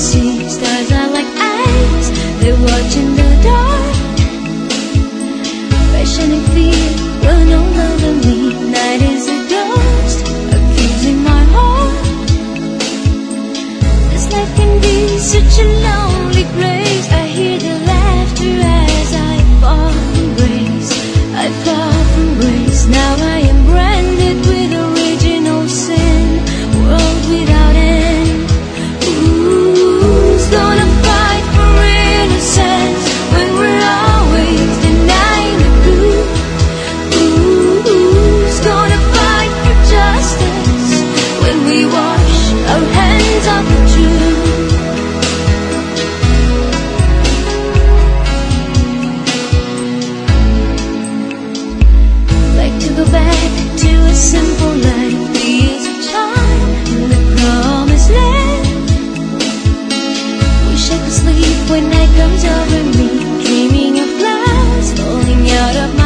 see stars are like eyes. They watch in the dark. Fashioning fear will no longer lead Night is a ghost accusing my heart. This life can be such a lie When night comes over me Dreaming of flowers falling out of my